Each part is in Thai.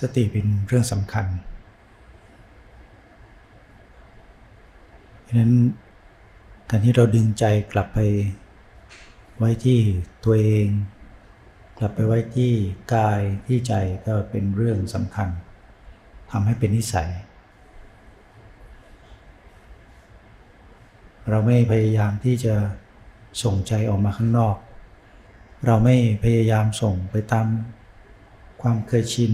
สติเป็นเรื่องสำคัญเพราะนั้นการที่เราดึงใจกลับไปไว้ที่ตัวเอง กลับไปไว้ที่กายที่ใจก็เป็นเรื่องสำคัญทำให้เป็นนิสัย เราไม่พยายามที่จะส่งใจออกมาข้างนอก เราไม่พยายามส่งไปตามความเคยชิน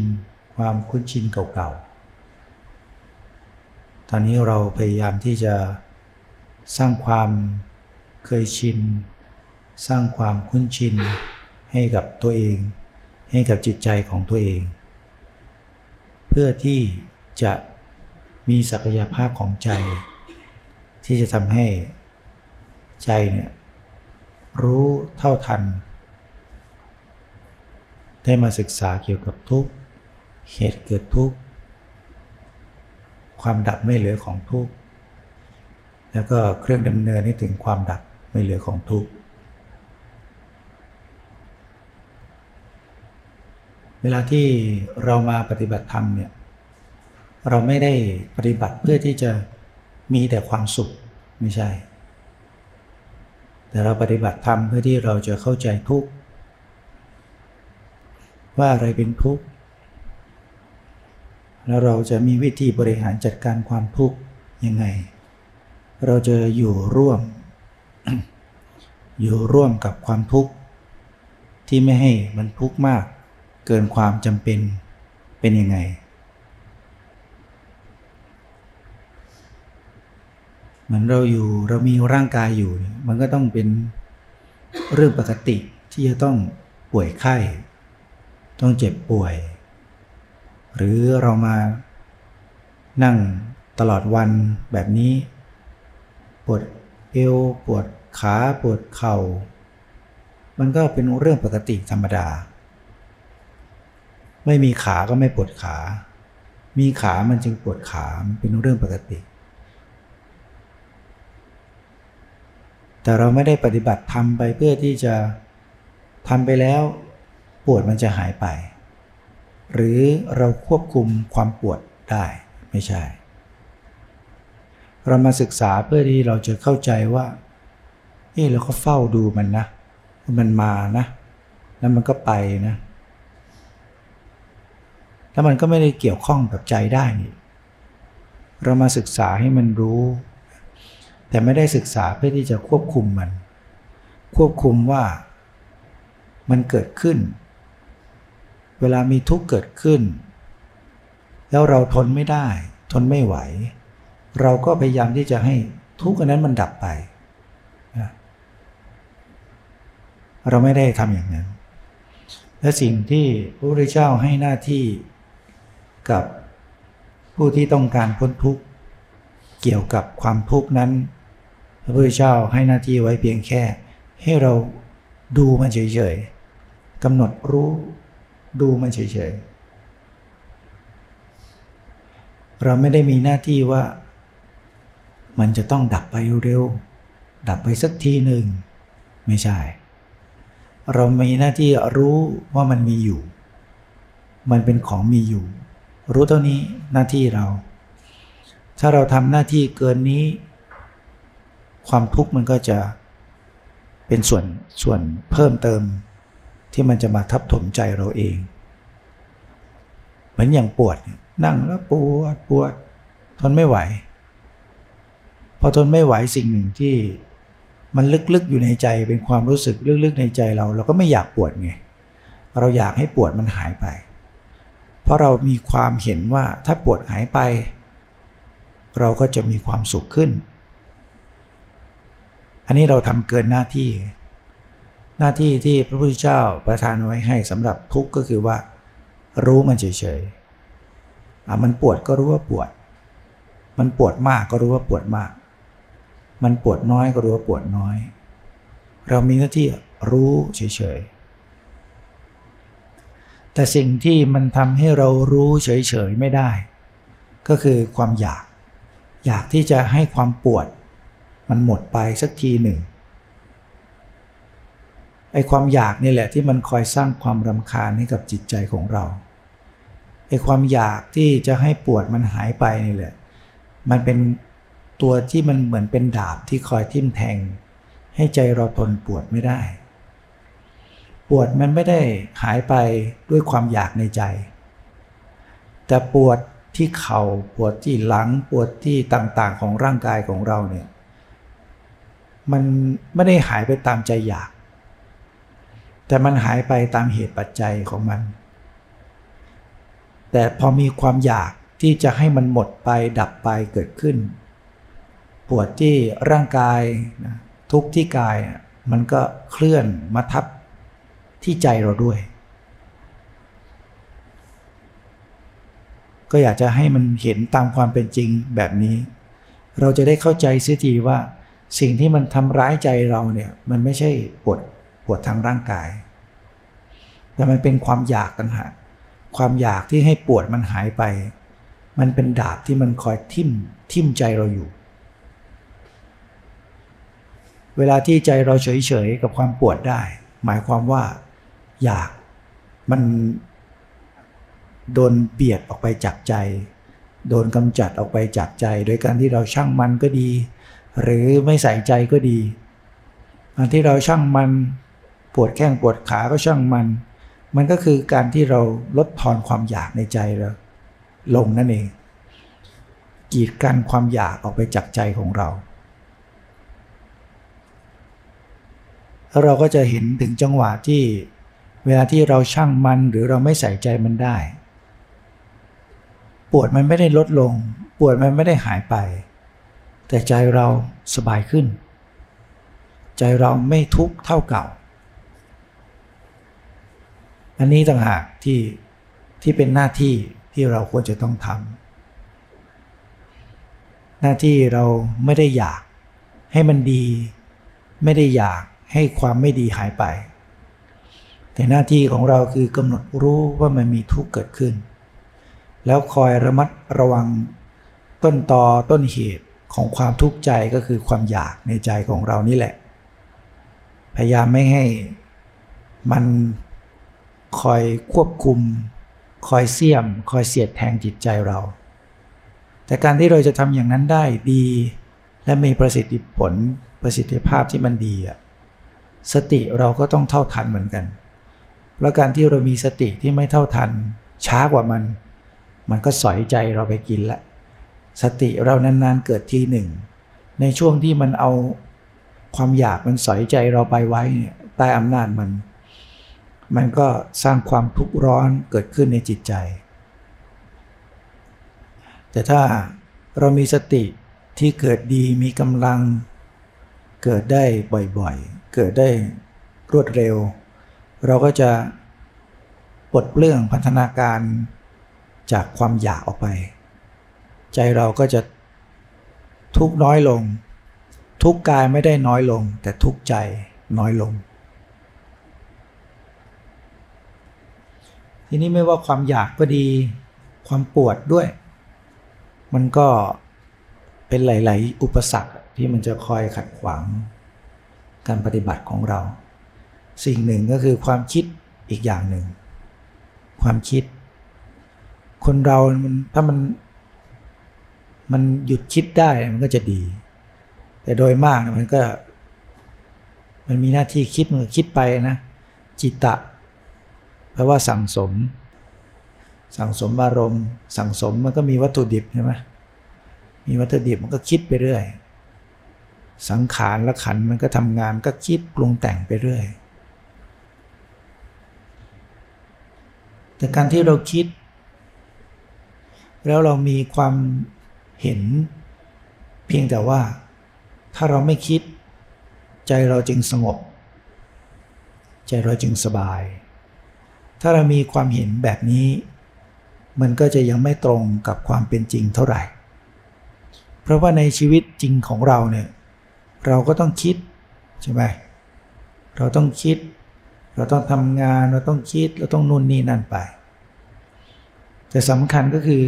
ความคุ้นชินเก่าๆ ตอนนี้เราพยายามที่จะสร้างความเคยชิน สร้างความคุ้นชินให้กับตัวเอง ให้กับจิตใจของตัวเอง เพื่อที่จะมีศักยภาพของใจ ที่จะทำให้ใจเนี่ยรู้เท่าทัน ได้มาศึกษาเกี่ยวกับทุกข์ เหตุเกิดทุกข์ ความดับไม่เหลือของทุกข์ แล้วก็เครื่องดำเนินให้ถึงความดับไม่เหลือของทุกข์ เวลาที่เรามาปฏิบัติธรรมเนี่ย เราไม่ได้ปฏิบัติเพื่อที่จะมีแต่ความสุขไม่ใช่ แต่เราปฏิบัติธรรมเพื่อที่เราจะเข้าใจทุกข์ ว่าอะไรเป็นทุกข์ แล้วเราจะมีวิธีบริหารจัดการความทุกข์ยังไง เราจะอยู่ร่วม อยู่ร่วมกับความทุกข์ที่ไม่ให้มันทุกข์มาก เกินความจำเป็นเป็นยังไง เหมือนเราอยู่เรามีร่างกายอยู่ มันก็ต้องเป็นเรื่องปกติที่จะต้องป่วยไข้ ต้องเจ็บป่วย หรือเรามานั่งตลอดวันแบบนี้ ปวดเอวปวดขาปวดเข่า มันก็เป็นเรื่องปกติธรรมดา ไม่มีขาก็ไม่ปวดขา มีขามันจึงปวดขามเป็นเรื่องปกติ แต่เราไม่ได้ปฏิบัติทำไปเพื่อที่จะทำไปแล้ว ปวดมันจะหายไป หรือเราควบคุมความปวดได้ไม่ใช่ เรามาศึกษาเพื่อที่เราจะเข้าใจว่าเฮ้เราก็เฝ้าดูมันนะมันมานะ แล้วมันก็ไปนะแล้วมันก็ไม่ได้เกี่ยวข้องกับใจได้นี่เรามาศึกษาให้มันรู้ แต่ไม่ได้ศึกษาเพื่อที่จะควบคุมมัน ควบคุมว่ามันเกิดขึ้น เวลามีทุกข์เกิดขึ้น แล้วเราทนไม่ได้ ทนไม่ไหว เราก็พยายามที่จะให้ทุกข์อันนั้นมันดับไป เราไม่ได้ทำอย่างนั้น และสิ่งที่พระพุทธเจ้าให้หน้าที่กับผู้ที่ต้องการพ้นทุกข์เกี่ยวกับความทุกข์นั้น พระพุทธเจ้าให้หน้าที่ไว้เพียงแค่ ให้เราดูมันเฉยๆกำหนดรู้ ดูมันเฉยๆ เราไม่ได้มีหน้าที่ว่า มันจะต้องดับไปเร็วๆ ดับไปสักทีหนึ่ง ไม่ใช่ เรามีหน้าที่รู้ว่ามันมีอยู่ มันเป็นของมีอยู่ รู้เท่านี้หน้าที่เรา ถ้าเราทำหน้าที่เกินนี้ ความทุกข์มันก็จะเป็นส่วนส่วนเพิ่มเติม ที่มันจะมาทับถมใจเราเอง เหมือนอย่างปวดนั่งแล้วปวดปวด ทนไม่ไหว พอทนไม่ไหวสิ่งหนึ่งที่มันลึกๆอยู่ในใจเป็นความรู้สึกลึกๆในใจเรา เราก็ไม่อยากปวดไงเราอยากให้ปวดมันหายไป เพราะเรามีความเห็นว่าถ้าปวดหายไป เราก็จะมีความสุขขึ้น อันนี้เราทำเกินหน้าที่ หน้าที่ที่พระพุทธเจ้าประทานไว้ให้สำหรับทุกข์ก็คือว่า รู้มันเฉยๆอะมันปวดก็รู้ว่าปวด มันปวดมากก็รู้ว่าปวดมาก มันปวดน้อยก็รู้ว่าปวดน้อย เรามีหน้าที่รู้เฉยๆแต่สิ่งที่มันทำให้เรารู้เฉยๆไม่ได้ ก็คือความอยาก อยากที่จะให้ความปวด มันหมดไปสักทีหนึ่ง ไอ้ความอยากนี่แหละที่มันคอยสร้างความรำคาญให้กับจิตใจของเราไอ้ความอยากที่จะให้ปวดมันหายไปนี่แหละ มันเป็นตัวที่มันเหมือนเป็นดาบที่คอยทิ่มแทง ให้ใจเราทนปวดไม่ได้ ปวดมันไม่ได้หายไปด้วยความอยากในใจ แต่ปวดที่เขา่าปวดที่หลังปวดที่ต่างๆของร่างกายของเราเนี่ย มันไม่ได้หายไปตามใจอยาก แต่มันหายไปตามเหตุปัจจัยของมัน แต่พอมีความอยากที่จะให้มันหมดไปดับไปเกิดขึ้น ปวดที่ร่างกายนะทุกที่กายมันก็เคลื่อนมาทับที่ใจเราด้วย ก็อยากจะให้มันเห็นตามความเป็นจริงแบบนี้ เราจะได้เข้าใจเสียทีว่าสิ่งที่มันทำร้ายใจเราเนี่ยมันไม่ใช่ปวด วดทางร่างกาย แต่มันเป็นความอยากต่างหากความอยากที่ให้ปวดมันหายไป มันเป็นดาบที่มันคอยทิ่มทิ่มใจเราอยู่ เวลาที่ใจเราเฉยๆกับความปวดได้ หมายความว่า อยากมันโดนเบียดออกไปจากใจ โดนกำจัดออกไปจากใจ โดยการที่เราช่างมันก็ดี หรือไม่ใส่ใจก็ดีการที่เราช่างมัน ปวดแข้งปวดขาก็ช่างมัน มันก็คือการที่เราลดทอนความอยากในใจเราลงนั่นเอง กีดกันความอยากออกไปจากใจของเราแล้วเราก็จะเห็นถึงจังหวะที่เวลาที่เราช่างมันหรือเราไม่ใส่ใจมันได้ ปวดมันไม่ได้ลดลง ปวดมันไม่ได้หายไป แต่ใจเราสบายขึ้น ใจเราไม่ทุกข์เท่าเก่า อันนี้ต่างหากที่ที่เป็นหน้าที่ที่เราควรจะต้องทำหน้าที่เราไม่ได้อยากให้มันดี ไม่ได้อยากให้ความไม่ดีหายไป แต่หน้าที่ของเราคือกำหนดรู้ว่ามันมีทุกข์เกิดขึ้น แล้วคอยระมัดระวังต้นตอต้นเหตุของความทุกข์ใจก็คือความอยากในใจของเรานี่แหละ พยายามไม่ให้มัน คอยควบคุม คอยเสี่ยม คอยเสียดแทงจิตใจเรา แต่การที่เราจะทำอย่างนั้นได้ดี และมีประสิทธิผลประสิทธิภาพที่มันดีอะสติเราก็ต้องเท่าทันเหมือนกัน แล้วการที่เรามีสติที่ไม่เท่าทัน ช้ากว่ามัน มันก็สอยใจเราไปกินละ สติเรานานๆเกิดทีหนึ่ง ในช่วงที่มันเอาความอยากมันสอยใจเราไปไว้เนี่ยใต้อำนาจมัน มันก็สร้างความทุกข์ร้อนเกิดขึ้นในจิตใจ แต่ถ้าเรามีสติที่เกิดดีมีกำลัง เกิดได้บ่อยๆ เกิดได้รวดเร็ว เราก็จะปลดเปลื้องพัฒนาการจากความอยากออกไป ใจเราก็จะทุกน้อยลง ทุกกายไม่ได้น้อยลง แต่ทุกใจน้อยลง ทีนี้ไม่ว่าความอยากก็ดี ความปวดด้วย มันก็เป็นหลาย ๆ อุปสรรคที่มันจะคอยขัดขวางการปฏิบัติของเรา สิ่งหนึ่งก็คือความคิดอีกอย่างหนึ่ง ความคิด คนเรามันถ้ามันมันหยุดคิดได้มันก็จะดี แต่โดยมากมันก็ มันมีหน้าที่คิดมันคิดไปนะ จิตตะ ลว่าสั่งสม สั่งสมอารมณ์ สั่งสมมันก็มีวัตถุดิบใช่ไหมมีวัตถุดิบมันก็คิดไปเรื่อย สังขารและขันมันก็ทำงานก็คิดปรุงแต่งไปเรื่อย แต่การที่เราคิด แล้วเรามีความเห็น เพียงแต่ว่าถ้าเราไม่คิด ใจเราจึงสงบ ใจเราจึงสบาย ถ้าเรามีความเห็นแบบนี้ มันก็จะยังไม่ตรงกับความเป็นจริงเท่าไหร่ เพราะว่าในชีวิตจริงของเราเนี่ยเราก็ต้องคิดใช่ไหมเราต้องคิด เราต้องทำงานเราต้องคิดเราต้องนู่นนี่นั่นไป แต่สำคัญก็คือ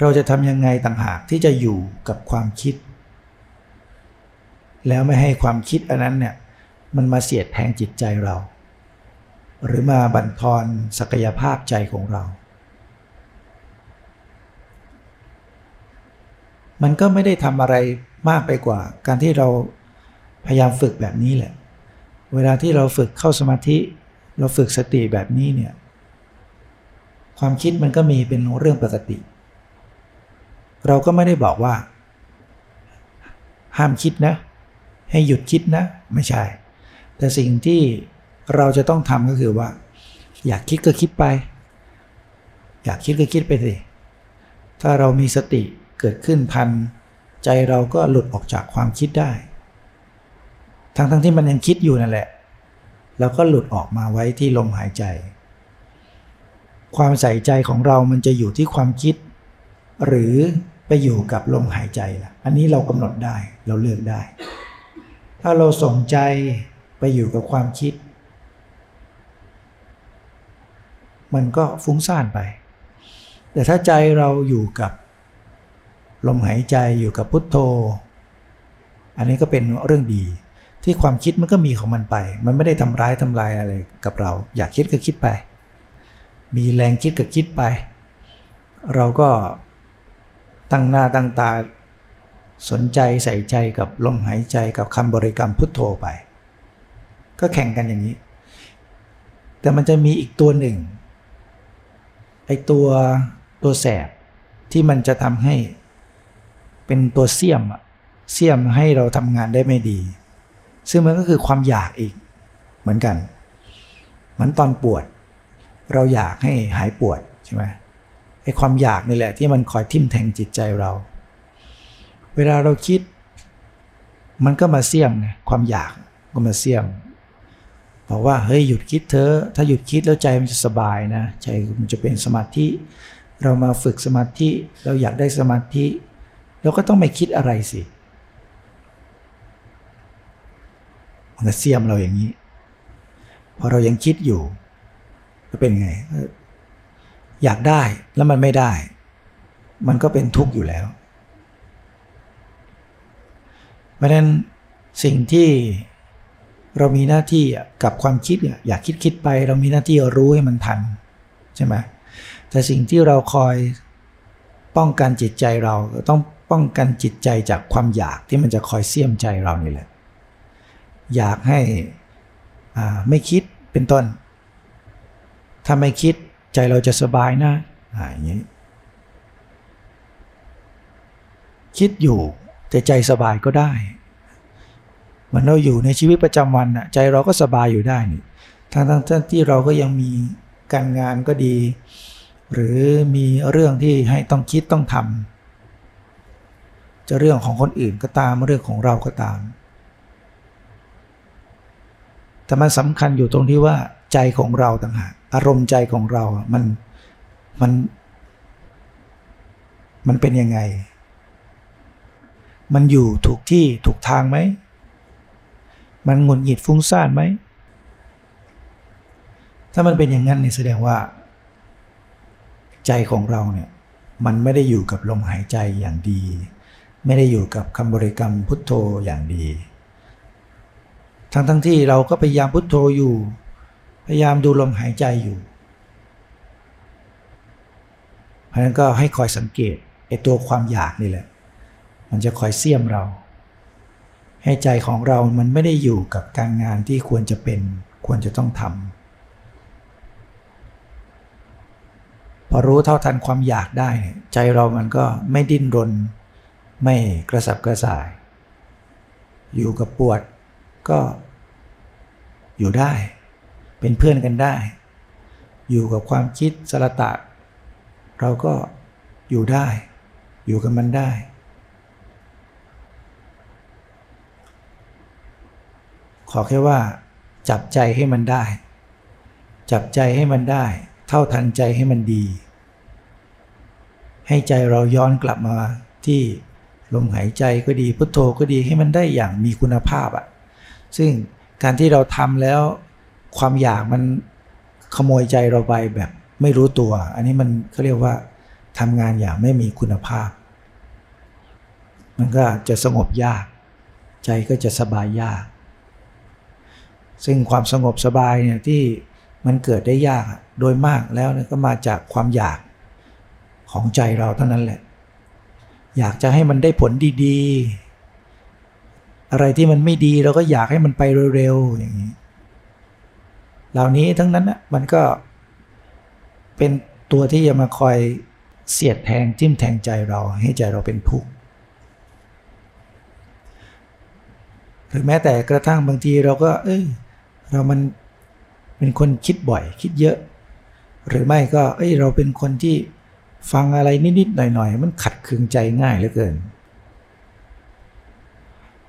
เราจะทำยังไงต่างหากที่จะอยู่กับความคิด แล้วไม่ให้ความคิดอันนั้นเนี่ยมันมาเสียดแทงจิตใจเรา หรือมาบั่นทอนศักยภาพใจของเรา มันก็ไม่ได้ทำอะไรมากไปกว่า การที่เราพยายามฝึกแบบนี้แหละ เวลาที่เราฝึกเข้าสมาธิ เราฝึกสติแบบนี้เนี่ย ความคิดมันก็มีเป็นเรื่องปกติ เราก็ไม่ได้บอกว่า ห้ามคิดนะ ให้หยุดคิดนะ ไม่ใช่ แต่สิ่งที่ เราจะต้องทำก็คือว่า อยากคิดก็คิดไป อยากคิดก็คิดไปสิถ้าเรามีสติเกิดขึ้นทัน ใจเราก็หลุดออกจากความคิดได้ ทั้งทั้งที่มันยังคิดอยู่นั่นแหละเราก็หลุดออกมาไว้ที่ลมหายใจ ความใส่ใจของเรามันจะอยู่ที่ความคิด หรือไปอยู่กับลมหายใจล่ะ อันนี้เรากำหนดได้เราเลือกได้ ถ้าเราส่งใจไปอยู่กับความคิด มันก็ฟุ้งซ่านไป แต่ถ้าใจเราอยู่กับลมหายใจอยู่กับพุทโธ อันนี้ก็เป็นเรื่องดี ที่ความคิดมันก็มีของมันไป มันไม่ได้ทำร้ายทำลายอะไรกับเรา อยากคิดก็คิดไป มีแรงคิดก็คิดไป เราก็ตั้งหน้าตั้งตาสนใจใส่ใจกับลมหายใจกับคำบริกรรมพุทโธไป ก็แข่งกันอย่างนี้ แต่มันจะมีอีกตัวหนึ่ง ไอตัวตัวแสบที่มันจะทำให้เป็นตัวเสี่ยมเสี่ยมให้เราทำงานได้ไม่ดี ซึ่งมันก็คือความอยากอีกเหมือนกันเหมือนตอนปวด เราอยากให้หายปวดใช่ไหมไอ้ความอยากนี่แหละที่มันคอยทิ่มแทงจิตใจเรา เวลาเราคิด มันก็มาเสี่ยมไงความอยากก็มาเสี่ยม บอกว่าเฮ้ยหยุดคิดเถอะถ้าหยุดคิดแล้วใจมันจะสบายนะใจมันจะเป็นสมาธิ เรามาฝึกสมาธิเราอยากได้สมาธิเราก็ต้องไม่คิดอะไรสิมันก็เสียมเราอย่างนี้พอเรายังคิดอยู่จะเป็นไง อยากได้แล้วมันไม่ได้ มันก็เป็นทุกข์อยู่แล้ว เพราะนั้นสิ่งที่ เรามีหน้าที่กับความคิดอยากคิดคิดไป เรามีหน้าที่รู้ให้มันทันใช่ไหมแต่สิ่งที่เราคอยป้องกันจิตใจเราต้องป้องกันจิตใจจากความอยากที่มันจะคอยเสี่ยมใจเรานี่แหละ อยากให้ไม่คิดเป็นต้น ถ้าไม่คิดใจเราจะสบายนะอย่างนี้ คิดอยู่แต่ใจสบายก็ได้ มันเราอยู่ในชีวิตประจำวันใจเราก็สบายอยู่ได้นี่ทั้งทั้งที่เราก็ยังมีการงานก็ดี หรือมีเรื่องที่ให้ต้องคิดต้องทำจะเรื่องของคนอื่นก็ตามเรื่องของเราก็ตาม แต่มันสำคัญอยู่ตรงที่ว่าใจของเราต่างหากอารมณ์ใจของเรา มันมัน มันเป็นยังไง มันอยู่ถูกที่ถูกทางไหม มันหงุดหงิดฟุ้งซ่านไหม ถ้ามันเป็นอย่างนั้นนี่แสดงว่า ใจของเราเนี่ยมันไม่ได้อยู่กับลมหายใจอย่างดี ไม่ได้อยู่กับคำบริกรรมพุทโธอย่างดี ทั้งทั้งที่เราก็พยายามพุทโธอยู่ พยายามดูลมหายใจอยู่ เพราะนั้นก็ให้คอยสังเกตไอ้ตัวความอยากนี่แหละ มันจะคอยเสี่ยมเรา ให้ใจของเรามันไม่ได้อยู่กับการงานที่ควรจะเป็น ควรจะต้องทำพอรู้เท่าทันความอยากได้ ใจเรามันก็ไม่ดิ้นรน ไม่กระสับกระส่าย อยู่กับปวดก็อยู่ได้ เป็นเพื่อนกันได้ อยู่กับความคิดสลตะ เราก็อยู่ได้ อยู่กับมันได้ ขอแค่ว่า จับใจให้มันได้ จับใจให้มันได้ เท่าทันใจให้มันดี ให้ใจเราย้อนกลับมาที่ลมหายใจก็ดีพุทโธก็ดีให้มันได้อย่างมีคุณภาพอะ่ะซึ่งการที่เราทำแล้วความอยากมันขโมยใจเราไปแบบไม่รู้ตัว อันนี้มันเขาเรียกว่าทำงานอย่างไม่มีคุณภาพ มันก็จะสงบยาก ใจก็จะสบายยาก ซึ่งความสงบสบายเนี่ยที่มันเกิดได้ยากโดยมากแล้วก็มาจากความอยากของใจเราเท่านั้นแหละ อยากจะให้มันได้ผลดีๆ อะไรที่มันไม่ดีเราก็อยากให้มันไปเร็วๆอย่างนี้ เหล่านี้ทั้งนั้นนะมันก็เป็นตัวที่จะมาคอยเสียดแทงจิ้มแทงใจเราให้ใจเราเป็นทุกข์หรือแม้แต่กระทั่งบางทีเราก็ เอ้ย เรามันเป็นคนคิดบ่อย คิดเยอะ หรือไม่ก็ เอ้ยเราเป็นคนที่ฟังอะไรนิดๆหน่อยๆ มันขัดเคืองใจง่ายเหลือเกิน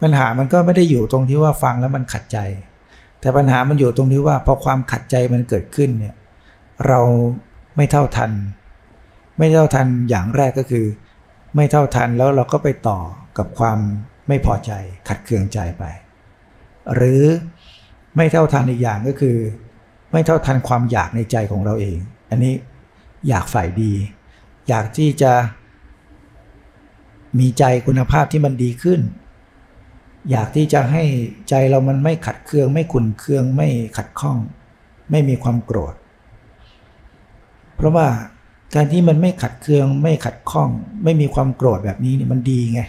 ปัญหามันก็ไม่ได้อยู่ตรงที่ว่าฟังแล้วมันขัดใจ แต่ปัญหามันอยู่ตรงที่ว่าพอความขัดใจมันเกิดขึ้นเนี่ยเราไม่เท่าทัน ไม่เท่าทันอย่างแรกก็คือ ไม่เท่าทันแล้วเราก็ไปต่อกับความไม่พอใจขัดเคืองใจไป หรือ ไม่เท่าทันอีกอย่างก็คือ ไม่เท่าทันความอยากในใจของเราเอง อันนี้อยากฝ่ายดี อยากที่จะมีใจคุณภาพที่มันดีขึ้น อยากที่จะให้ใจเรามันไม่ขัดเคือง ไม่ขุนเคืองไม่ขัดข้อง ไม่มีความโกรธ เพราะว่าการที่มันไม่ขัดเคือง ไม่ขัดข้อง ไม่มีความโกรธแบบนี้นี่มันดีไง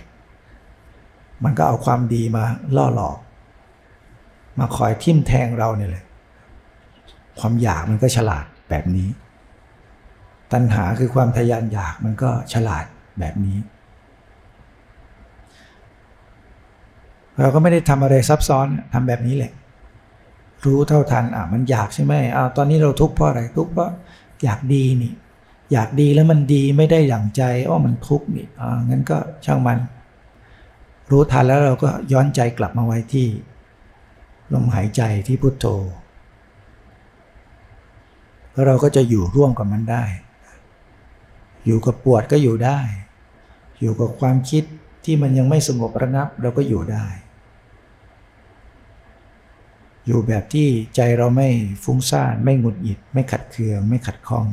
มันก็เอาความดีมาล่อหลอก มาคอยทิ่มแทงเราเนี่ยเลยความอยากมันก็ฉลาดแบบนี้ ตัณหาคือความทยานอยากมันก็ฉลาดแบบนี้ เราก็ไม่ได้ทำอะไรซับซ้อนทำแบบนี้แหละ รู้เท่าทันอะมันอยากใช่ไหมอ้าตอนนี้เราทุกข์เพราะอะไรทุกข์เพราะอยากดีนี่ อยากดีแล้วมันดีไม่ได้อย่างใจอ้อมันทุกข์นี่อ่างั้นก็ช่างมัน รู้ทันแล้วเราก็ย้อนใจกลับมาไว้ที่ ลมหายใจที่พุทโธแล้วเราก็จะอยู่ร่วมกับมันได้ อยู่กับปวดก็อยู่ได้ อยู่กับความคิดที่มันยังไม่สงบระงับเราก็อยู่ได้ อยู่แบบที่ใจเราไม่ฟุ้งซ่านไม่หงุดหงิด ไม่ขัดเคือง ไม่ขัดข้อง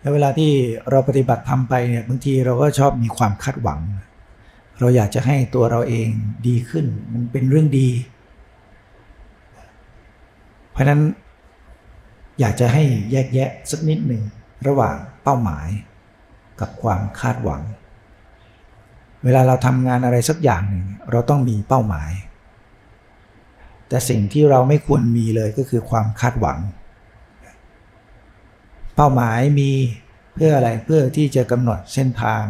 แล้วเวลาที่เราปฏิบัติทำไปเนี่ยบางทีเราก็ชอบมีความคาดหวัง เราอยากจะให้ตัวเราเองดีขึ้น มันเป็นเรื่องดี เพราะนั้นอยากจะให้แยกแยะสักนิดหนึ่งระหว่างเป้าหมายกับความคาดหวัง เวลาเราทำงานอะไรสักอย่างหนึ่งเราต้องมีเป้าหมาย แต่สิ่งที่เราไม่ควรมีเลยก็คือความคาดหวัง เป้าหมายมีเพื่ออะไรเพื่อที่จะกำหนดเส้นทาง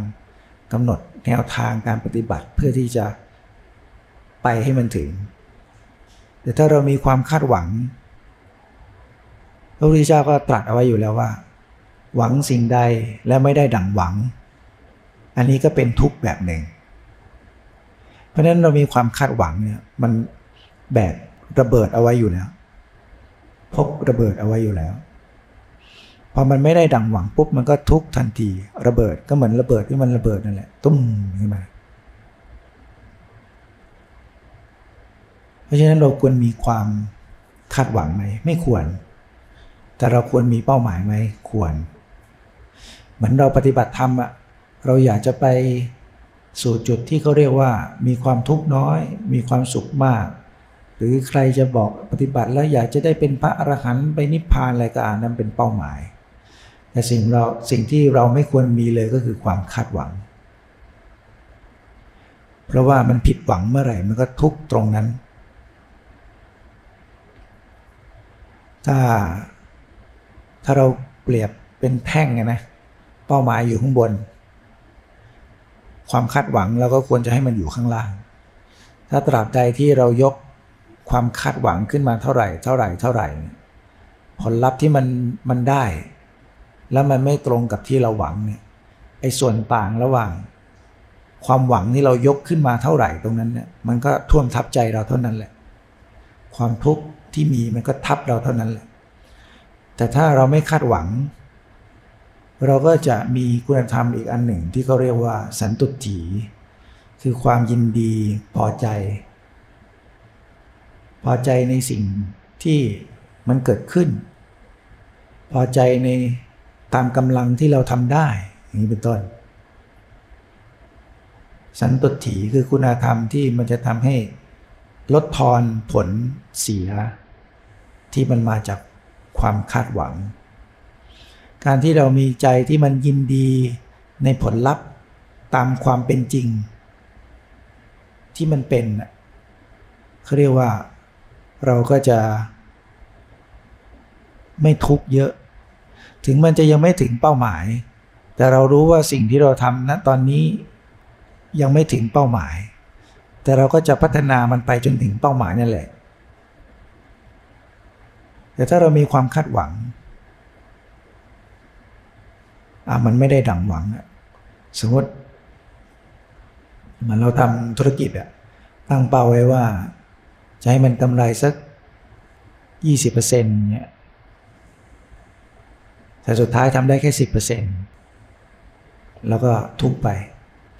กำหนด แนวทางการปฏิบัติเพื่อที่จะไปให้มันถึง แต่ถ้าเรามีความคาดหวัง พระพุทธเจ้าก็ตรัสเอาไว้อยู่แล้วว่า หวังสิ่งใดและไม่ได้ดั่งหวัง อันนี้ก็เป็นทุกข์แบบหนึ่ง เพราะนั้นเรามีความคาดหวังเนี่ยมันแบกระเบิดเอาไว้อยู่แล้วพกระเบิดเอาไว้อยู่แล้ว พอมันไม่ได้ดังหวังปุ๊บมันก็ทุกทันที ระเบิดก็เหมือนระเบิดที่มันระเบิดนั่นแหละตุ้มขึ้นมาเพราะฉะนั้นเราควรมีความคาดหวังไหมไม่ควร แต่เราควรมีเป้าหมายไหมควร เหมือนเราปฏิบัติธรรมอะเราอยากจะไปสู่จุดที่เขาเรียกว่า มีความทุกข์น้อย มีความสุขมาก หรือใครจะบอกปฏิบัติแล้วอยากจะได้เป็นพระอรหันต์ไปนิพพานอะไรก็อ่านนั้นเป็นเป้าหมาย แต่สิ่งเราสิ่งที่เราไม่ควรมีเลยก็คือความคาดหวัง เพราะว่ามันผิดหวังเมื่อไหร่มันก็ทุกตรงนั้น ถ้าถ้าเราเปรียบเป็นแท่งนะเป้าหมายอยู่ข้างบน ความคาดหวังเราก็ควรจะให้มันอยู่ข้างล่าง ถ้าตราบใดที่เรายกความคาดหวังขึ้นมาเท่าไหร่ เท่าไหร่เท่าไหร่ ผลลัพธ์ที่มันมันได้ แล้วมันไม่ตรงกับที่เราหวังเนี่ยไอ้ส่วนต่างระหว่าง ความหวังที่เรายกขึ้นมาเท่าไหร่ตรงนั้นเนี่ยมันก็ท่วมทับใจเราเท่านั้นแหละ ความทุกข์ที่มีมันก็ทับเราเท่านั้นแหละ แต่ถ้าเราไม่คาดหวัง เราก็จะมีคุณธรรมอีกอันหนึ่งที่เขาเรียกว่า สันตุถีคือความยินดีพอใจ พอใจในสิ่งที่มันเกิดขึ้น พอใจใน ตามกำลังที่เราทำได้อย่างนี้เป็นต้น สันตุถีคือคุณธรรมที่มันจะทำให้ลดทอนผลเสีย ที่มันมาจากความคาดหวัง การที่เรามีใจที่มันยินดีในผลลัพธ์ตามความเป็นจริง ที่มันเป็นเขาเรียกว่าเราก็จะไม่ทุกข์เยอะ ถึงมันจะยังไม่ถึงเป้าหมาย แต่เรารู้ว่าสิ่งที่เราทำณตอนนี้ยังไม่ถึงเป้าหมาย แต่เราก็จะพัฒนามันไปจนถึงเป้าหมายนั่นแหละ แต่ถ้าเรามีความคาดหวังอะมันไม่ได้ดังหวังอะสมมติเหมือนเราทำธุรกิจอะตั้งเป้าไว้ว่า จะให้มันกำไรสัก 20%เนี่ย แต่สุดท้ายทำได้แค่ 10%แล้วก็ทุกไป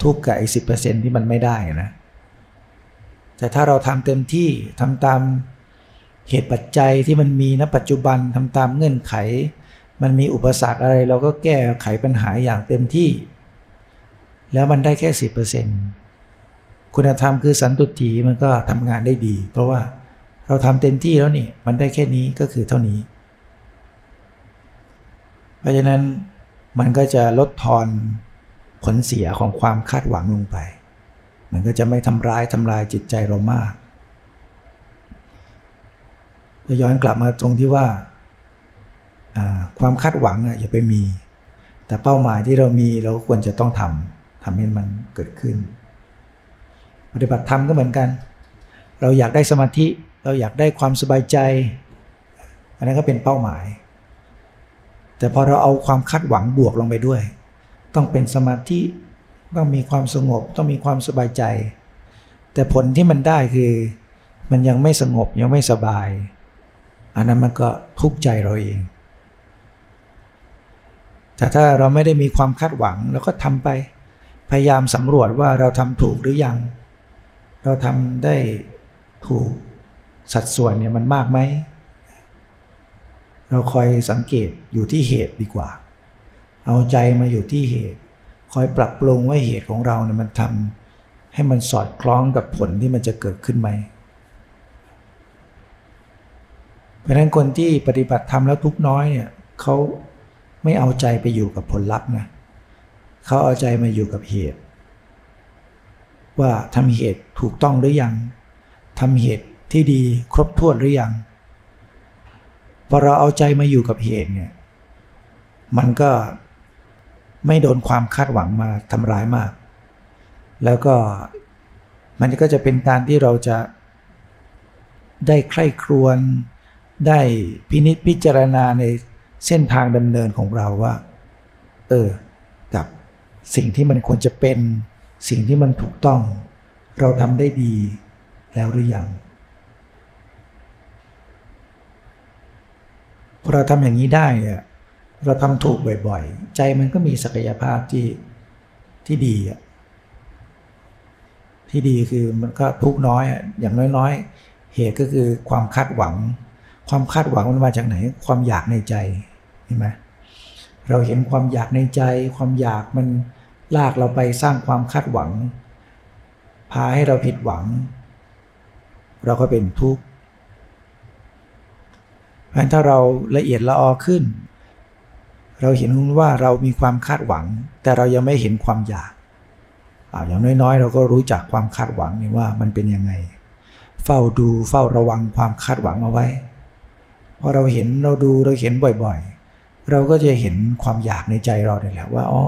ทุกกับไอ้สิที่มันไม่ได้นะ แต่ถ้าเราทำเต็มที่ทำตามเหตุปัจจัยที่มันมีณปัจจุบันทำตามเงื่อนไข มันมีอุปสรรคอะไร เราก็แก้ไขปัญหาอย่างเต็มที่ แล้วมันได้แค่ 10%คุณธรรมคือสันตุถีมันก็ทำงานได้ดี เพราะว่าเราทำเต็มที่แล้วนี่ มันได้แค่นี้ก็คือเท่านี้ เพราะฉะนั้นมันก็จะลดทอนผลเสียของความคาดหวังลงไป มันก็จะไม่ทำร้ายทำลายจิตใจเรามากจะย้อนกลับมาตรงที่ว่า ความคาดหวังอย่าไปมี แต่เป้าหมายที่เรามีเราควรจะต้องทำทำให้มันเกิดขึ้น ปฏิบัติธรรมก็เหมือนกัน เราอยากได้สมาธิ เราอยากได้ความสบายใจ อันนั้นก็เป็นเป้าหมาย แต่พอเราเอาความคาดหวังบวกลงไปด้วย ต้องเป็นสมาธิต้องมีความสงบต้องมีความสบายใจ แต่ผลที่มันได้คือมันยังไม่สงบยังไม่สบาย อันนั้นมันก็ทุกข์ใจเราเอง แต่ถ้าเราไม่ได้มีความคาดหวังเราก็ทำไปพยายามสำรวจว่าเราทำถูกหรือยัง เราทำได้ถูกสัดส่วนเนี่ยมันมากไหม เราคอยสังเกตอยู่ที่เหตุดีกว่า เอาใจมาอยู่ที่เหตุ คอยปรับปรุงว่าเหตุของเราเนี่ยมันทำให้มันสอดคล้องกับผลที่มันจะเกิดขึ้นไหมเพราะนั้นคนที่ปฏิบัติธรรมแล้วทุกน้อยเนี่ยเขาไม่เอาใจไปอยู่กับผลลัพธ์นะเขาเอาใจมาอยู่กับเหตุ ว่าทำเหตุถูกต้องหรือยังทำเหตุที่ดีครบถ้วนหรือยัง พอเราเอาใจมาอยู่กับเหตุเนี่ย มันก็ไม่โดนความคาดหวังมาทำร้ายมาก แล้วก็มันก็จะเป็นการที่เราจะได้ใคร่ครวญได้พินิจพิจารณาในเส้นทางดำเนินของเราว่า เออ กับสิ่งที่มันควรจะเป็นสิ่งที่มันถูกต้อง เราทำได้ดีแล้วหรือยัง พอเราทำอย่างนี้ได้เนี่ยเราทำถูกบ่อยๆ ใจมันก็มีศักยภาพที่ที่ดีอะที่ดีคือมันก็ทุกน้อยอย่างน้อยๆ เหตุก็คือความคาดหวัง ความคาดหวังมันมาจากไหน ความอยากในใจเห็นไหมเราเห็นความอยากในใจ ความอยากมันลากเราไปสร้างความคาดหวัง พาให้เราผิดหวัง เราก็เป็นทุกข์ เพราะถ้าเราละเอียดละออขึ้น เราเห็นว่าเรามีความคาดหวัง แต่เรายังไม่เห็นความอยากอย่างน้อยๆ เราก็รู้จักความคาดหวังนี่ว่ามันเป็นยังไง เฝ้าดูเฝ้าระวังความคาดหวังเอาไว้พอเราเห็นเราดูเราเห็นบ่อยๆ เราก็จะเห็นความอยากในใจเราเนี่ยแหละว่าอ๋อ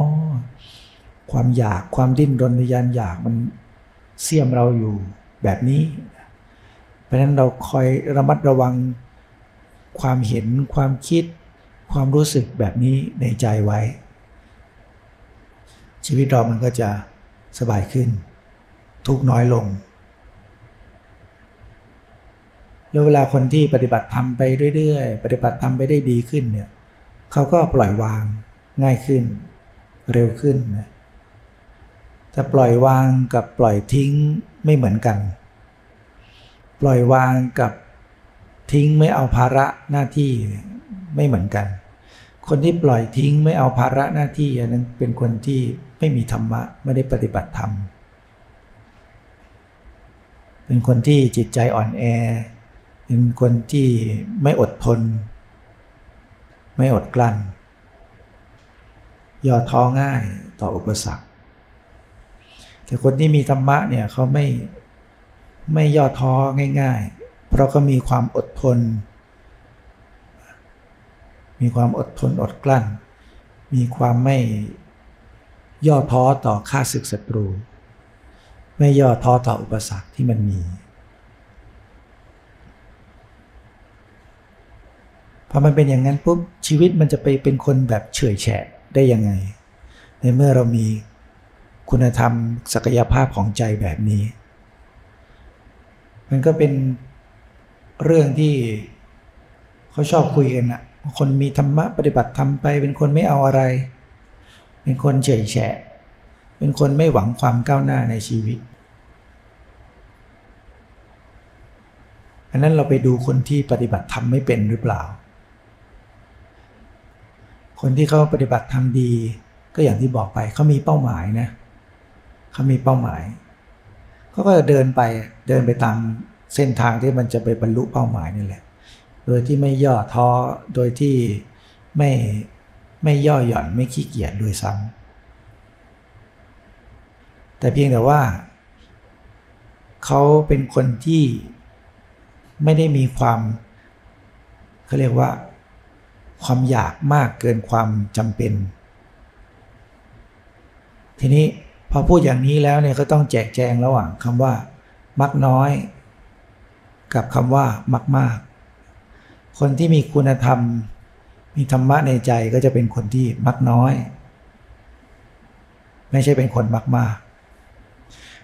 ความอยากความดิ้นรนในยานอยากมันเสี่ยมเราอยู่แบบนี้ เพราะฉะนั้นเราคอยระมัดระวัง ความเห็นความคิด ความรู้สึกแบบนี้ในใจไว้ ชีวิตเรามันก็จะสบายขึ้น ทุกน้อยลง แล้วเวลาคนที่ปฏิบัติทำไปเรื่อยๆ ปฏิบัติทำไปได้ดีขึ้นเนี่ยเขาก็ปล่อยวางง่ายขึ้น เร็วขึ้นนะแต่ปล่อยวางกับปล่อยทิ้งไม่เหมือนกัน ปล่อยวางกับ ทิ้งไม่เอาภาระหน้าที่ไม่เหมือนกัน คนที่ปล่อยทิ้งไม่เอาภาระหน้าที่อันนั้นเป็นคนที่ไม่มีธรรมะไม่ได้ปฏิบัติธรรม เป็นคนที่จิตใจอ่อนแอ เป็นคนที่ไม่อดทน ไม่อดกลั้นย่อท้อง่ายต่ออุปสรรค แต่คนที่มีธรรมะเนี่ยเขาไม่ไม่ย่อท้อง่าย ๆ เพราะเขามีความอดทน มีความอดทนอดกลั้น มีความไม่ย่อท้อต่อข้าศึกศัตรู ไม่ย่อท้อต่ออุปสรรคที่มันมี พอมันเป็นอย่างนั้นปุ๊บชีวิตมันจะไปเป็นคนแบบเฉยแฉะได้ยังไง ในเมื่อเรามีคุณธรรมศักยภาพของใจแบบนี้ มันก็เป็น เรื่องที่เขาชอบคุยกันอะคนมีธรรมะปฏิบัติธรรมไป เป็นคนไม่เอาอะไร เป็นคนเฉยแฉะ เป็นคนไม่หวังความก้าวหน้าในชีวิต อันนั้นเราไปดูคนที่ปฏิบัติธรรมไม่เป็นหรือเปล่า คนที่เขาปฏิบัติทำดี ก็อย่างที่บอกไปเขามีเป้าหมายนะเขามีเป้าหมายเขาก็เดินไปเดินไปตาม เส้นทางที่มันจะไปบรรลุเป้าหมายนี่แหละ โดยที่ไม่ย่อท้อ โดยที่ไม่ไม่ย่อหย่อนไม่ขี้เกียจด้วยซ้ำแต่เพียงแต่ว่า เขาเป็นคนที่ไม่ได้มีความเขาเรียกว่า ความอยากมากเกินความจำเป็น ทีนี้พอพูดอย่างนี้แล้วเนี่ยก็ต้องแจกแจงระหว่างคำว่ามักน้อย กับคำว่ามักมากคนที่มีคุณธรรม มีธรรมะในใจก็จะเป็นคนที่มักน้อย ไม่ใช่เป็นคนมักมาก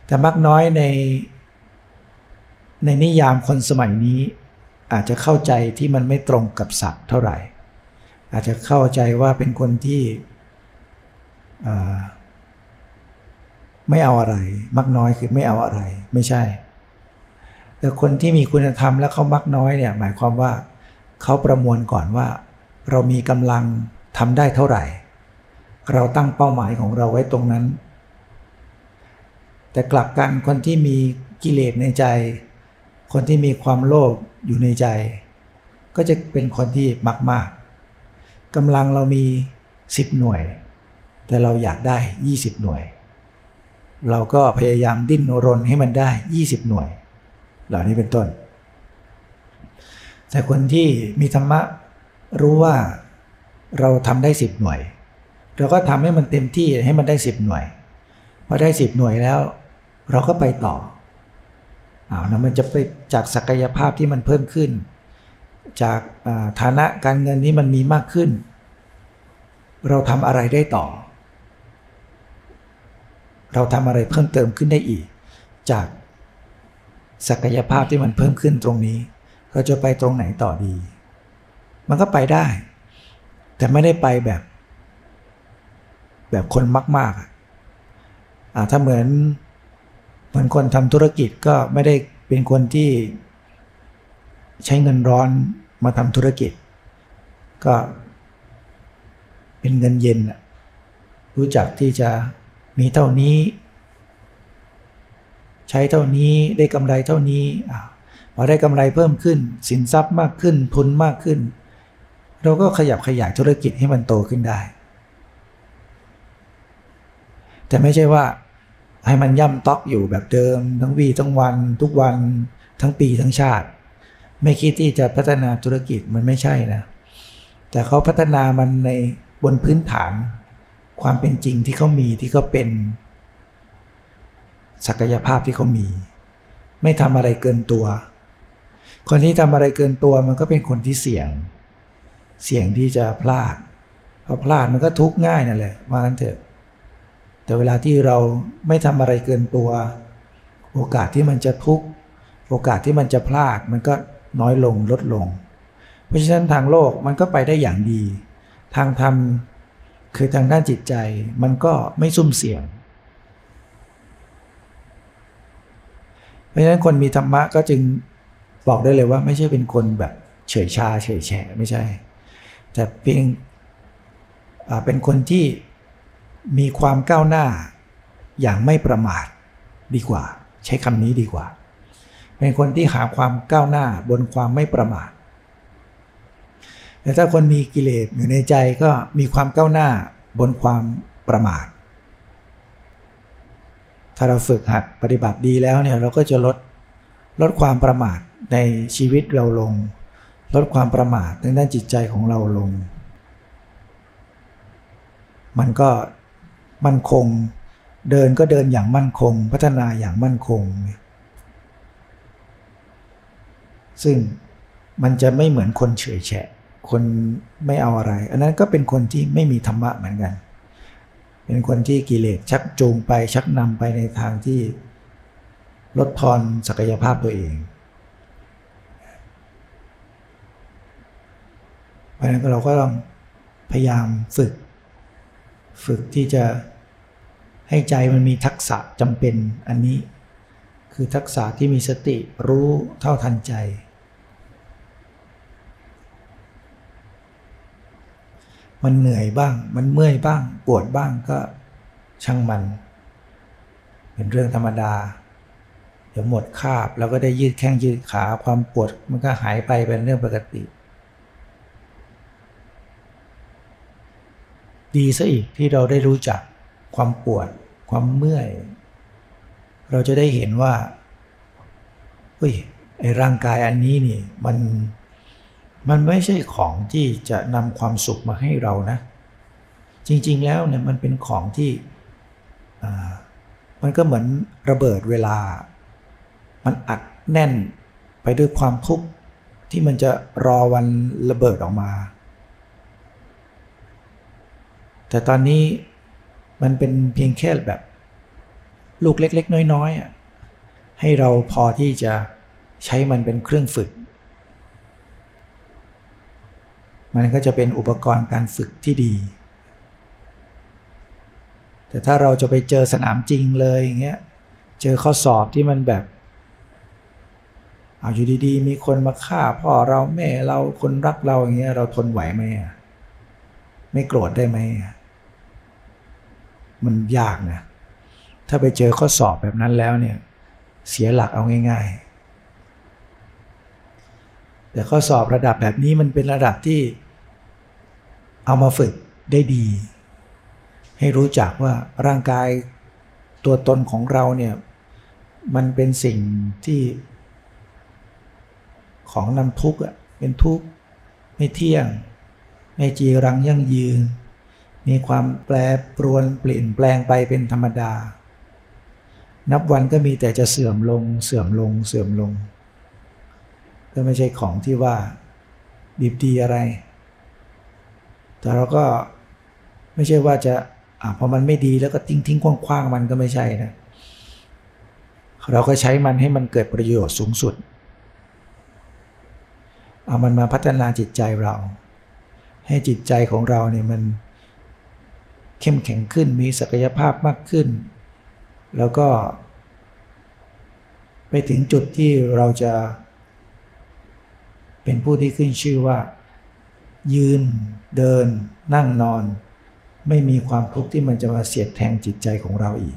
แต่มักน้อยใน ในนิยามคนสมัยนี้ อาจจะเข้าใจที่มันไม่ตรงกับศัพท์เท่าไหร่ อาจจะเข้าใจว่าเป็นคนที่ไม่เอาอะไร มักน้อยคือไม่เอาอะไร ไม่ใช่ แต่คนที่มีคุณธรรมแล้วเขามักน้อยเนี่ยหมายความว่าเขาประมวลก่อนว่า เรามีกำลังทำได้เท่าไหร่ เราตั้งเป้าหมายของเราไว้ตรงนั้น แต่กลับกันคนที่มีกิเลสในใจ คนที่มีความโลภอยู่ในใจ ก็จะเป็นคนที่มักมากกำลังเรามี 10 หน่วย แต่เราอยากได้ 20 หน่วย เราก็พยายามดิ้นรนให้มันได้ 20 หน่วย เหล่านี้เป็นต้น แต่คนที่มีธรรมะรู้ว่าเราทำได้10หน่วย เราก็ทำให้มันเต็มที่ให้มันได้10หน่วยพอได้10หน่วยแล้ว เราก็ไปต่อเอานะมันจะไปจากศักยภาพที่มันเพิ่มขึ้น จากฐานะการเงินที่มันมีมากขึ้น เราทำอะไรได้ต่อ เราทำอะไรเพิ่มเติมขึ้นได้อีก จาก ศักยภาพที่มันเพิ่มขึ้นตรงนี้ เราจะไปตรงไหนต่อดี มันก็ไปได้ แต่ไม่ได้ไปแบบ แบบคนมากๆถ้าเหมือนเหมือนคนทำธุรกิจก็ไม่ได้เป็นคนที่ใช้เงินร้อนมาทำธุรกิจ ก็เป็นเงินเย็นรู้จักที่จะมีเท่านี้ ใช้เท่านี้ได้กำไรเท่านี้พอได้กำไรเพิ่มขึ้น สินทรัพย์มากขึ้นทุนมากขึ้น เราก็ขยับขยายธุรกิจให้มันโตขึ้นได้ แต่ไม่ใช่ว่าให้มันย่ำต๊อกอยู่แบบเดิม ทั้งวีทั้งวัน ทุกวันทั้งปีทั้งชาติ ไม่คิดที่จะพัฒนาธุรกิจมันไม่ใช่นะแต่เขาพัฒนามันในบนพื้นฐาน ความเป็นจริงที่เขามีที่เขาเป็น ศักยภาพที่เขามี ไม่ทำอะไรเกินตัว คนที่ทำอะไรเกินตัวมันก็เป็นคนที่เสี่ยง เสี่ยงที่จะพลาดพอพลาดมันก็ทุกข์ง่ายนั่นแหละว่ากันเถอะ แต่เวลาที่เราไม่ทำอะไรเกินตัว โอกาสที่มันจะทุกข์โอกาสที่มันจะพลาดมันก็น้อยลงลดลง เพราะฉะนั้นทางโลกมันก็ไปได้อย่างดี ทางธรรมคือทางด้านจิตใจมันก็ไม่ซุ่มเสี่ยง เพราะฉะนั้นคนมีธรรมะก็จึงบอกได้เลยว่าไม่ใช่เป็นคนแบบเฉยชาเฉยแฉไม่ใช่ แต่เพียงเป็นคนที่มีความก้าวหน้าอย่างไม่ประมาทดีกว่า ใช้คำนี้ดีกว่า เป็นคนที่หาความก้าวหน้าบนความไม่ประมาทแต่ถ้าคนมีกิเลสอยู่ในใจก็มีความก้าวหน้าบนความประมาท ถ้าเราฝึกหัดปฏิบัติดีแล้วเนี่ยเราก็จะลดลดความประมาทในชีวิตเราลง ลดความประมาทในด้านจิตใจของเราลง มันก็มั่นคงเดินก็เดินอย่างมั่นคง พัฒนาอย่างมั่นคง ซึ่งมันจะไม่เหมือนคนเฉยแฉะ คนไม่เอาอะไร อันนั้นก็เป็นคนที่ไม่มีธรรมะเหมือนกัน เป็นคนที่กิเลสชักจูงไปชักนำไปในทางที่ลดทอนศักยภาพตัวเอง เพราะฉะนั้นเราก็ต้องพยายามฝึก ฝึกที่จะให้ใจมันมีทักษะจำเป็นอันนี้ คือทักษะที่มีสติรู้เท่าทันใจ มันเหนื่อยบ้าง มันเมื่อยบ้าง ปวดบ้างก็ช่างมัน เป็นเรื่องธรรมดา เดี๋ยวหมดคาบแล้วก็ได้ยืดแข้งยืดขาความปวดมันก็หายไปเป็นเรื่องปกติ ดีซะอีกที่เราได้รู้จักความปวด ความเมื่อย เราจะได้เห็นว่าเฮ้ยไอ้ร่างกายอันนี้นี่ มัน มันไม่ใช่ของที่จะนำความสุขมาให้เรานะ จริง ๆ แล้วเนี่ยมันเป็นของที่มันก็เหมือนระเบิดเวลา มันอัดแน่นไปด้วยความทุกข์ที่มันจะรอวันระเบิดออกมา แต่ตอนนี้มันเป็นเพียงแค่แบบ ลูกเล็ก ๆ น้อยๆให้เราพอที่จะใช้มันเป็นเครื่องฝึก มันก็จะเป็นอุปกรณ์การฝึกที่ดี แต่ถ้าเราจะไปเจอสนามจริงเลยอย่างเงี้ย เจอข้อสอบที่มันแบบ เอาอยู่ดีๆ มีคนมาฆ่าพ่อเราแม่เราคนรักเราอย่างเงี้ยเราทนไหวไหมไม่โกรธได้ไหม มันยากนะ ถ้าไปเจอข้อสอบแบบนั้นแล้วเนี่ย เสียหลักเอาง่าย ๆ แต่ข้อสอบระดับแบบนี้มันเป็นระดับที่เอามาฝึกได้ดี ให้รู้จักว่าร่างกายตัวตนของเราเนี่ย มันเป็นสิ่งที่ของนำทุกข์อะเป็นทุกข์ไม่เที่ยง ไม่จีรังยั่งยืน มีความแปรปรวนเปลี่ยนแปลงไปเป็นธรรมดา นับวันก็มีแต่จะเสื่อมลงเสื่อมลงเสื่อมลง ก็ไม่ใช่ของที่ว่าดีดีอะไร แต่เราก็ไม่ใช่ว่าจะอ่าพอมันไม่ดีแล้วก็ทิ้งทิ้งคว้างๆมันก็ไม่ใช่นะ เราก็ใช้มันให้มันเกิดประโยชน์สูงสุด เอามันมาพัฒนาจิตใจเรา ให้จิตใจของเราเนี่ยมันเข้มแข็งขึ้นมีศักยภาพมากขึ้น แล้วก็ ไปถึงจุดที่เราจะ เป็นผู้ที่ขึ้นชื่อว่า ยืนเดิน นั่งนอน ไม่มีความทุกข์ที่มันจะมาเสียดแทงจิตใจของเราอีก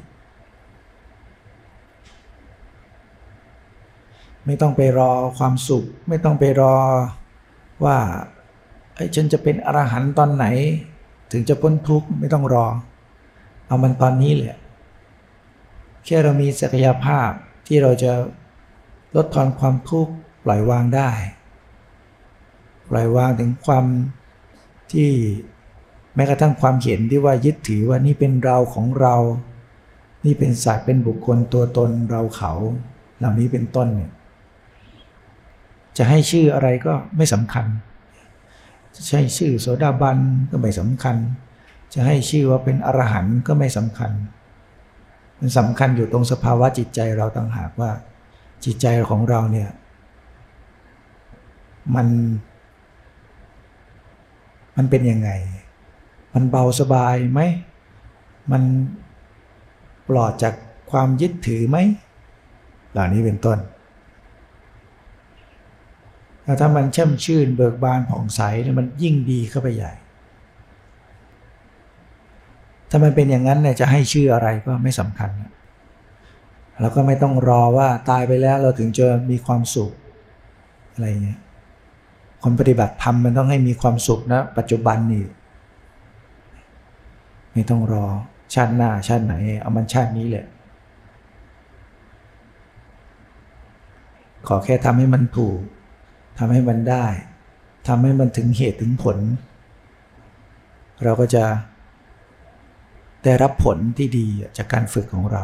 ไม่ต้องไปรอความสุข ไม่ต้องไปรอว่าไอ้ฉันจะเป็นอรหันต์ตอนไหน ถึงจะพ้นทุกข์ไม่ต้องรอ เอามันตอนนี้แหละแค่เรามีศักยภาพที่เราจะลดทอนความทุกข์ปล่อยวางได้ ปล่อยวางถึงความที่แม้กระทั่งความเห็นที่ว่ายึดถือว่านี่เป็นเราของเรา นี่เป็นสัตว์เป็นบุคคลตัวตนเราเขา เหล่านี้เป็นต้นเนี่ยจะให้ชื่ออะไรก็ไม่สำคัญ จะใช้ชื่อโสดาบันก็ไม่สำคัญ จะให้ชื่อว่าเป็นอรหันต์ก็ไม่สำคัญ มันสำคัญอยู่ตรงสภาวะจิตใจเราต่างหากว่า จิตใจของเราเนี่ยมัน มันเป็นยังไง มันเบาสบายไหม มันปลอดจากความยึดถือไหม เหล่านี้เป็นต้นแต่ถ้ามันแช่มชื่นเบิกบานผ่องใสเนี่ยมันยิ่งดีเข้าไปใหญ่ ถ้ามันเป็นอย่างนั้นเนี่ยจะให้ชื่ออะไรก็ไม่สำคัญเราก็ไม่ต้องรอว่าตายไปแล้วเราถึงจะมีความสุขอะไรเงี้ย คนปฏิบัติธรรมมันต้องให้มีความสุขนะ ปัจจุบันนี่ไม่ต้องรอชาติหน้าชาติไหน เอามันชาตินี้แหละขอแค่ทำให้มันถูกทำให้มันได้ทำให้มันถึงเหตุถึงผล เราก็จะได้รับผลที่ดีจากการฝึกของเรา